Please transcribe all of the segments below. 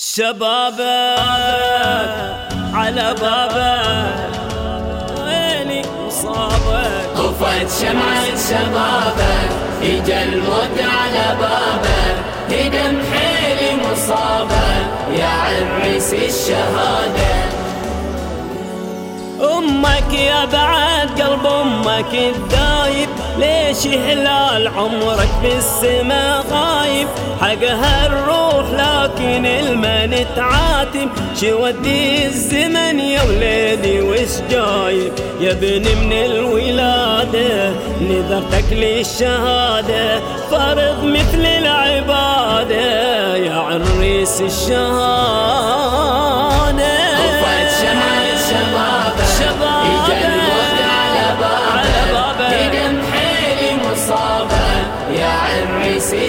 شبابك على بابك ويني مصابك؟ طفت شمعة شبابك إجا الموت على بابك هدم حيلي مصابك يا عريس الشهادة. أمك يا بعد قلب أمك الدايب ليش هلال عمرك بالسما غايب؟ حقها الروح لكن المن تعاتم. شو ودي الزمن يا وليدي وش جايب؟ يا ابني من الولادة نذرتك للشهادة. فرض مثل العبادة يا عريس الشهادة.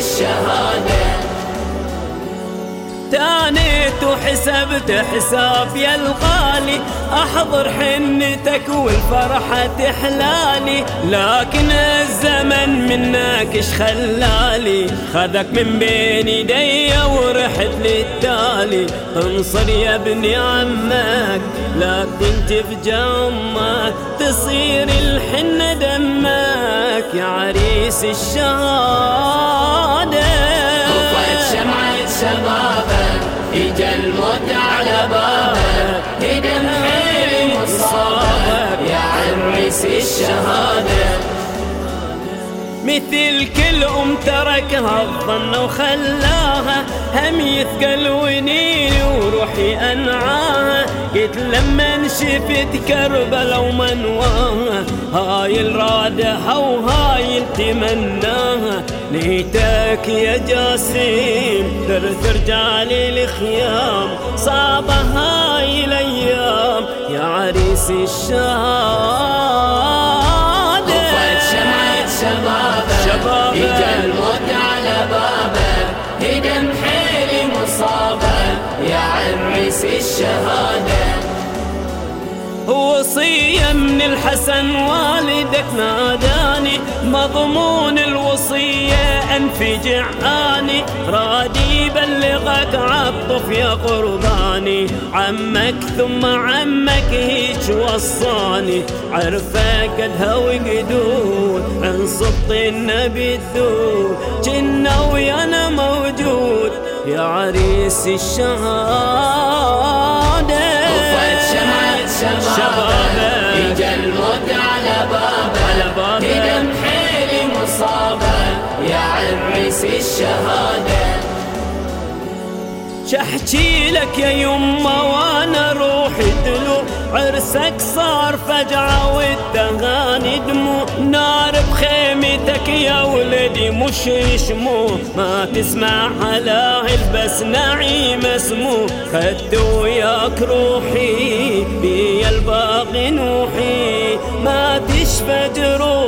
الشهادة. تانيت وحسبت حساب يا الغالي. أحضر حنتك والفرحة تحلالي. لكن الزمن منك اش خلالي؟ خذك من بين يدي ورحت للتالي. انصر يا ابن عمك لا كنت جمك. تصير الحنة دمك. يا عريس الشهادة. عريس الشهادة. مثل كل أم تركها الظن وخلاها هم يثقل ونيني وروحي أنعاها. قلت لما شفت كربلا ومنواها هاي الرادها وهاي التمناها. نيتك يا جاسم ترث رجالي الخيام صعبة هاي الأيام يا عريس الشام شبابك اجا الموت على بابك هدم حيلي مصابك يا عريس الشهادة. وصية من الحسن والدك ناداني مضمون أنفجع أني رادي بلغك عطف يا قرباني. عمك ثم عمك هيج وصاني. عرفه قدها وقدود عن صبط النبي الذود جنة ويانا موجود يا عريس الشهادة. شبابك عريس الشهادة. شحكي لك يا يمه وأنا روحي دلو. عرسك صار فجعة والدهاني دمو نار بخيمتك يا ولدي مش يشمو. ما تسمع على البس نعيم اسمو خدت وياك روحي بي الباقي نوحي. ما تشفى جروحي.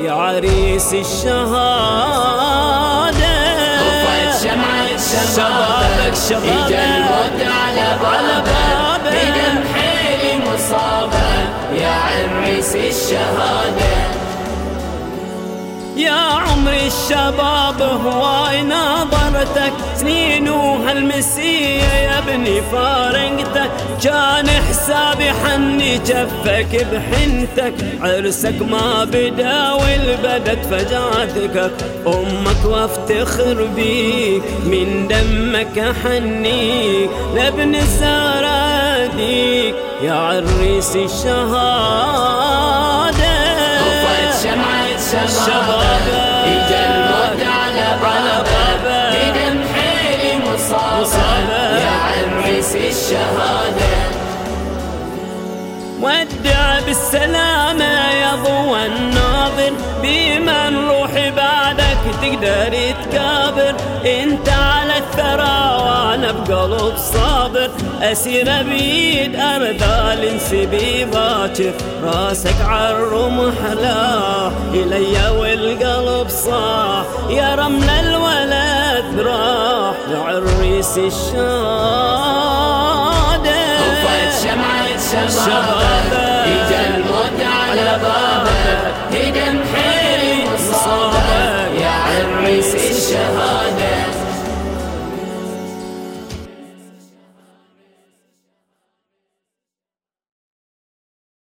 يا عريس الشهادة. شبابك شبابك. اجا الموت على بابك بدم حيلي مصابك يا عريس الشهادة. يا عمري الشباب هواي ناظرتك. سنين وهالمسية يا ابني فارقتك. كان حسابي حني جفك بحنتك. عرسك ما بدا والبدت فجعتك. أمك وافتخر بيك من دمك حنيك. لابن الزراديك يا عريس الشهادة. اجا الموت على مصابك يا عريس الشهاده ودع بالسلامة يا ضوى الناظر بمن روحي بعدك تقدر تكابر انت على الثرى وأنا بقلب صابر. اسير بيد ارذال انسبي باكر. راسك عالرمح لا إلي والقلب صاح. يا رمل الولد راح يا عريس الشاده شبابك إجا الموت على بابك هدم حيلي مصابك. يا عريس الشهادة.